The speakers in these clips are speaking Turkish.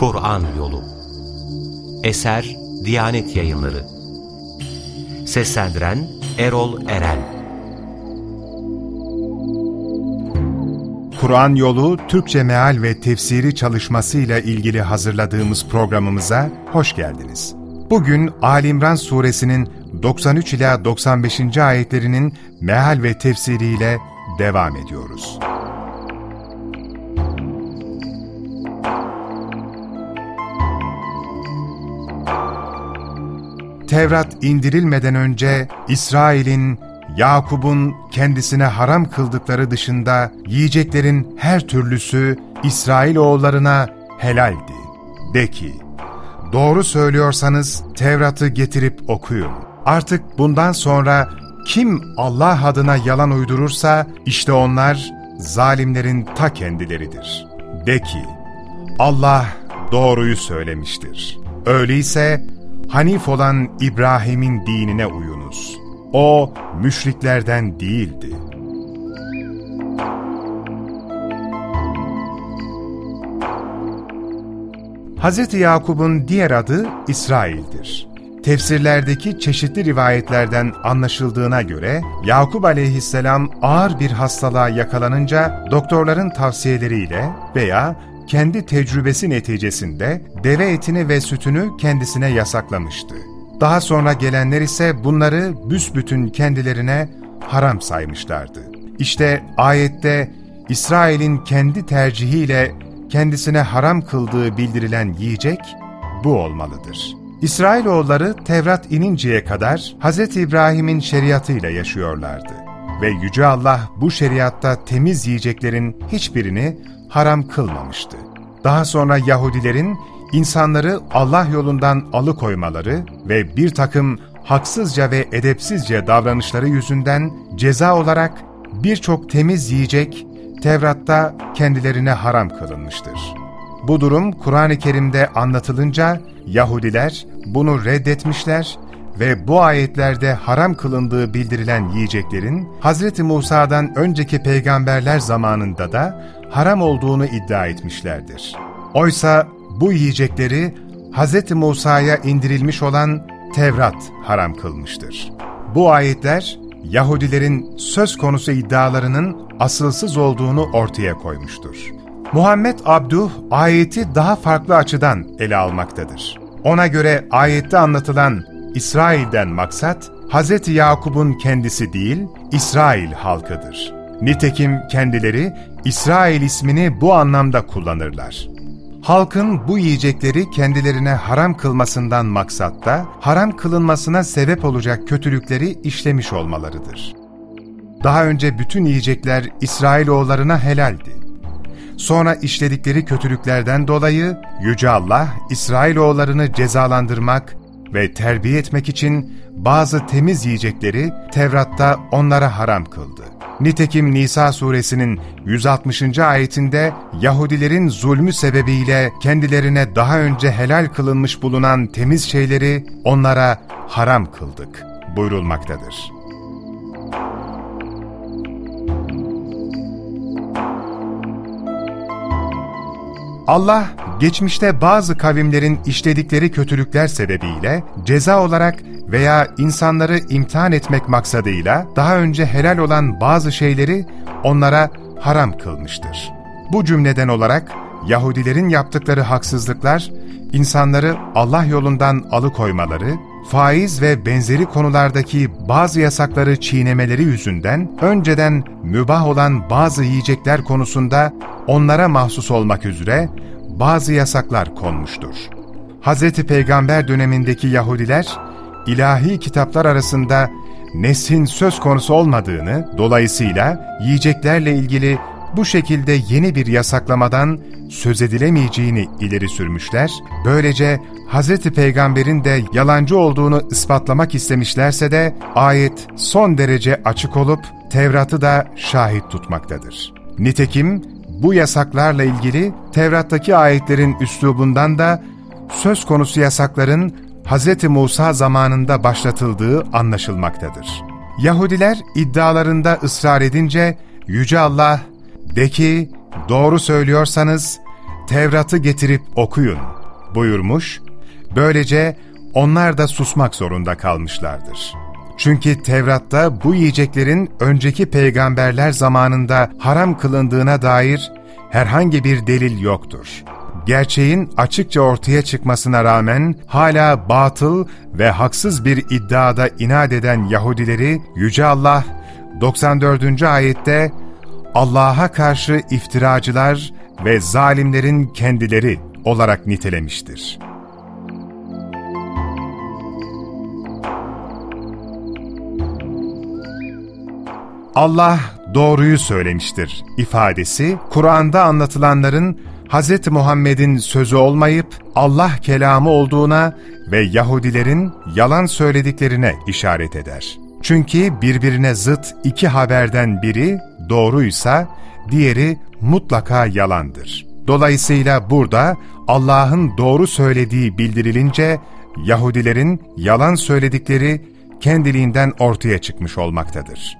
Kur'an Yolu Eser Diyanet Yayınları Seslendiren Erol Eren Kur'an Yolu Türkçe Meal ve Tefsiri çalışmasıyla ilgili hazırladığımız programımıza hoş geldiniz. Bugün Ali İmran Suresinin 93 ila 95. ayetlerinin meal ve tefsiriyle devam ediyoruz. Tevrat indirilmeden önce İsrail'in, Yakub'un kendisine haram kıldıkları dışında yiyeceklerin her türlüsü İsrailoğullarına helaldi. De ki, doğru söylüyorsanız Tevrat'ı getirip okuyun. Artık bundan sonra kim Allah adına yalan uydurursa işte onlar zalimlerin ta kendileridir. De ki, Allah doğruyu söylemiştir. Öyleyse Hanif olan İbrahim'in dinine uyunuz. O müşriklerden değildi. Hz. Yakub'un diğer adı İsrail'dir. Tefsirlerdeki çeşitli rivayetlerden anlaşıldığına göre Yakup aleyhisselam ağır bir hastalığa yakalanınca doktorların tavsiyeleriyle veya kendi tecrübesi neticesinde deve etini ve sütünü kendisine yasaklamıştı. Daha sonra gelenler ise bunları büsbütün kendilerine haram saymışlardı. İşte ayette İsrail'in kendi tercihiyle kendisine haram kıldığı bildirilen yiyecek bu olmalıdır. İsrailoğulları Tevrat ininceye kadar Hz. İbrahim'in şeriatıyla yaşıyorlardı. Ve Yüce Allah bu şeriatta temiz yiyeceklerin hiçbirini haram kılmamıştı. Daha sonra Yahudilerin insanları Allah yolundan alıkoymaları ve bir takım haksızca ve edepsizce davranışları yüzünden ceza olarak birçok temiz yiyecek Tevrat'ta kendilerine haram kılınmıştır. Bu durum Kur'an-ı Kerim'de anlatılınca Yahudiler bunu reddetmişler ve bu ayetlerde haram kılındığı bildirilen yiyeceklerin Hz. Musa'dan önceki peygamberler zamanında da haram olduğunu iddia etmişlerdir. Oysa bu yiyecekleri Hz. Musa'ya indirilmiş olan Tevrat haram kılmıştır. Bu ayetler Yahudilerin söz konusu iddialarının asılsız olduğunu ortaya koymuştur. Muhammed Abduh ayeti daha farklı açıdan ele almaktadır. Ona göre ayette anlatılan İsrail'den maksat, Hz. Yakub'un kendisi değil, İsrail halkıdır. Nitekim kendileri İsrail ismini bu anlamda kullanırlar. Halkın bu yiyecekleri kendilerine haram kılmasından maksatta, haram kılınmasına sebep olacak kötülükleri işlemiş olmalarıdır. Daha önce bütün yiyecekler İsrailoğullarına helaldi. Sonra işledikleri kötülüklerden dolayı Yüce Allah, İsrailoğullarını cezalandırmak ve terbiye etmek için bazı temiz yiyecekleri Tevrat'ta onlara haram kıldı. Nitekim Nisa suresinin 160. ayetinde Yahudilerin zulmü sebebiyle kendilerine daha önce helal kılınmış bulunan temiz şeyleri onlara haram kıldık buyurulmaktadır. Allah, geçmişte bazı kavimlerin işledikleri kötülükler sebebiyle ceza olarak veya insanları imtihan etmek maksadıyla daha önce helal olan bazı şeyleri onlara haram kılmıştır. Bu cümleden olarak Yahudilerin yaptıkları haksızlıklar, insanları Allah yolundan alıkoymaları, faiz ve benzeri konulardaki bazı yasakları çiğnemeleri yüzünden önceden mübah olan bazı yiyecekler konusunda onlara mahsus olmak üzere bazı yasaklar konmuştur. Hz. Peygamber dönemindeki Yahudiler, ilahi kitaplar arasında neslin söz konusu olmadığını, dolayısıyla yiyeceklerle ilgili bu şekilde yeni bir yasaklamadan söz edilemeyeceğini ileri sürmüşler, böylece Hz. Peygamber'in de yalancı olduğunu ispatlamak istemişlerse de ayet son derece açık olup Tevrat'ı da şahit tutmaktadır. Nitekim bu yasaklarla ilgili Tevrat'taki ayetlerin üslubundan da söz konusu yasakların Hz. Musa zamanında başlatıldığı anlaşılmaktadır. Yahudiler iddialarında ısrar edince Yüce Allah, de ki doğru söylüyorsanız Tevrat'ı getirip okuyun buyurmuş, böylece onlar da susmak zorunda kalmışlardır. Çünkü Tevrat'ta bu yiyeceklerin önceki peygamberler zamanında haram kılındığına dair herhangi bir delil yoktur. Gerçeğin açıkça ortaya çıkmasına rağmen hala batıl ve haksız bir iddiada inat eden Yahudileri Yüce Allah 94. ayette Allah'a karşı iftiracılar ve zalimlerin kendileri olarak nitelemiştir. Allah doğruyu söylemiştir ifadesi, Kur'an'da anlatılanların Hz. Muhammed'in sözü olmayıp Allah kelamı olduğuna ve Yahudilerin yalan söylediklerine işaret eder. Çünkü birbirine zıt iki haberden biri doğruysa diğeri mutlaka yalandır. Dolayısıyla burada Allah'ın doğru söylediği bildirilince Yahudilerin yalan söyledikleri kendiliğinden ortaya çıkmış olmaktadır.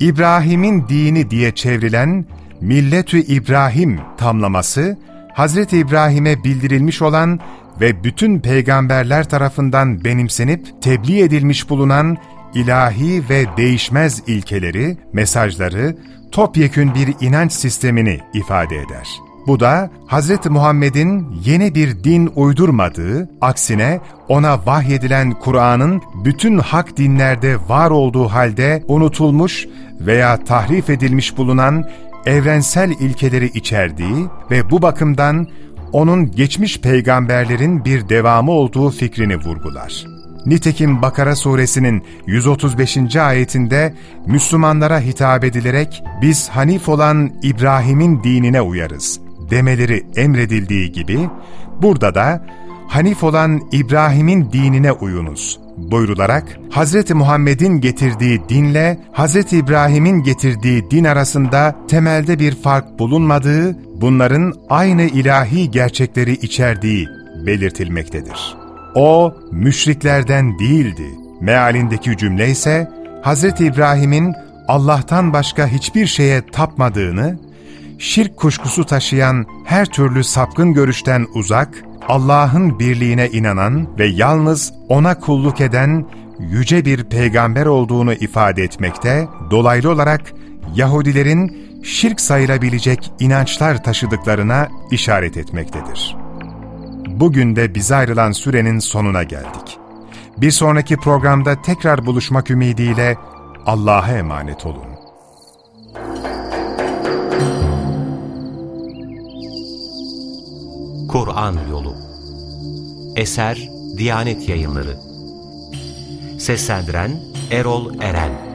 İbrahim'in dini diye çevrilen Milletü İbrahim tamlaması, Hz. İbrahim'e bildirilmiş olan ve bütün peygamberler tarafından benimsenip tebliğ edilmiş bulunan ilahi ve değişmez ilkeleri, mesajları, topyekün bir inanç sistemini ifade eder. Bu da Hz. Muhammed'in yeni bir din uydurmadığı, aksine ona vahyedilen Kur'an'ın bütün hak dinlerde var olduğu halde unutulmuş veya tahrif edilmiş bulunan evrensel ilkeleri içerdiği ve bu bakımdan onun geçmiş peygamberlerin bir devamı olduğu fikrini vurgular. Nitekim Bakara suresinin 135. ayetinde Müslümanlara hitap edilerek biz Hanif olan İbrahim'in dinine uyarız demeleri emredildiği gibi burada da Hanif olan İbrahim'in dinine uyunuz buyrularak Hz. Muhammed'in getirdiği dinle Hz. İbrahim'in getirdiği din arasında temelde bir fark bulunmadığı, bunların aynı ilahi gerçekleri içerdiği belirtilmektedir. O, müşriklerden değildi. Mealindeki cümle ise, Hz. İbrahim'in Allah'tan başka hiçbir şeye tapmadığını, şirk kuşkusu taşıyan her türlü sapkın görüşten uzak, Allah'ın birliğine inanan ve yalnız O'na kulluk eden yüce bir peygamber olduğunu ifade etmekte, dolaylı olarak Yahudilerin şirk sayılabilecek inançlar taşıdıklarına işaret etmektedir. Bugün de bize ayrılan sürenin sonuna geldik. Bir sonraki programda tekrar buluşmak ümidiyle Allah'a emanet olun. Kur'an Yolu Eser Diyanet Yayınları Seslendiren Erol Eren